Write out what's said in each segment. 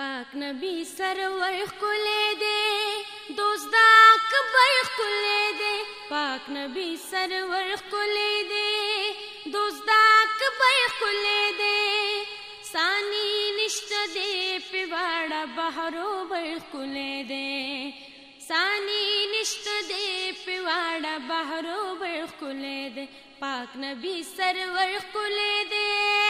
پاک نبی سرور خلې دې دوست دا اکبر خلې دې پاک نبی سرور خلې دې دوست دا اکبر خلې دې سانی نشت دې پواړه بهرو بر خلې دې سانی نشت دې پواړه بهرو بر خلې دې پاک نبی سرور خلې دې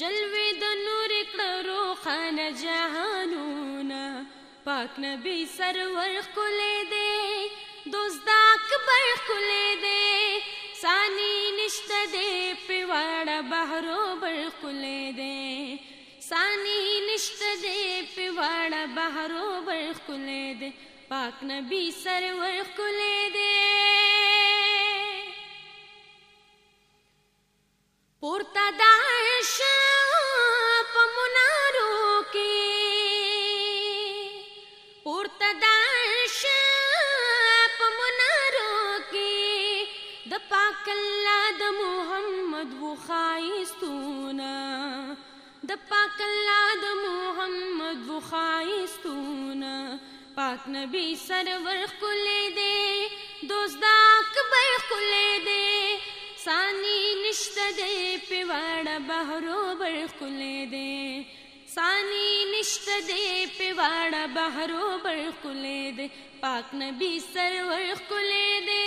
جلوې د نور کړه روخانه جهانونه پاک نبی سرور خلې دې دوست اکبر خلې دې سانی نشته دې پواړه بهرو بل خلې دې سانی نشته دې پواړه بهرو بل خلې دې پاک نبی سرور خلې دې الله د محمد و خایستونه د پاک الله د محمد و خایستونه پاک نبی سرور خلې دې دوست دا اکبر خلې دې سانی نشته دې په وړ بهرو بر خلې دې سانی نشت دے پیواڑا بہرو بر کلے دے پاک نبی سرور کلے دے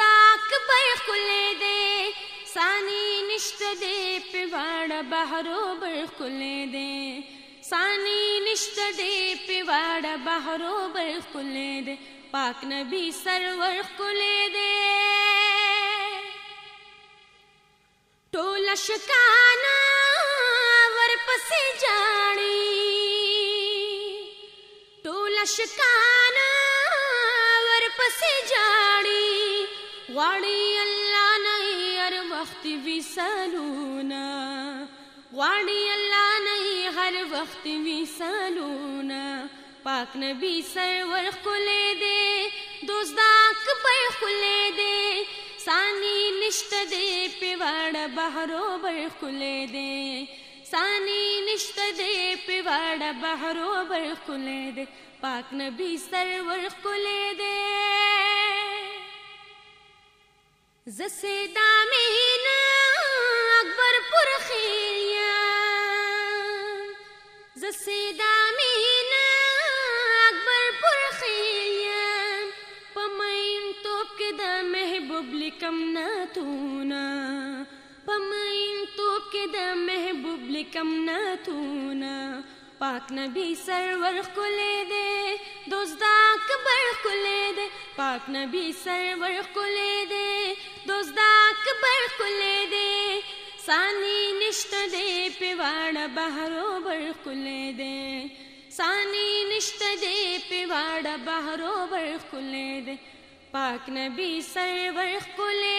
نشته دې په واړه بهرو بل خلې دې سانی نشته دې په واړه بهرو بل خلې دې پاک نبی سرور خلې دې ټول شکانا ورپسې جاړي ټول شکانا ورپسې جاړي واړي الله وخت وسالونه غواړي الله نه هر وخت وسالونه پاک نبی سرور خلې دې دوست داک په خلې دې سانی نشته دې په وړ بهرو بر خلې دې سانی نشته دې په وړ بهرو بر خلې دې پاک نبی سرور خلې دې زسه دامه پرخیم ز سیدا مینا اکبر پرخیم په مین توپ کې د محبوب لیکم ناتونا په مین توپ کې د محبوب لیکم ناتونا پاک نبی سرور خلې دې دوست دا اکبر خلې دې پاک نبی سرور خلې دې دوست دا اکبر خلې دې सान निष्टपवाड बहारो वर कुले दे सानी निष्ट बहारो वर कुले दे पाक न बि स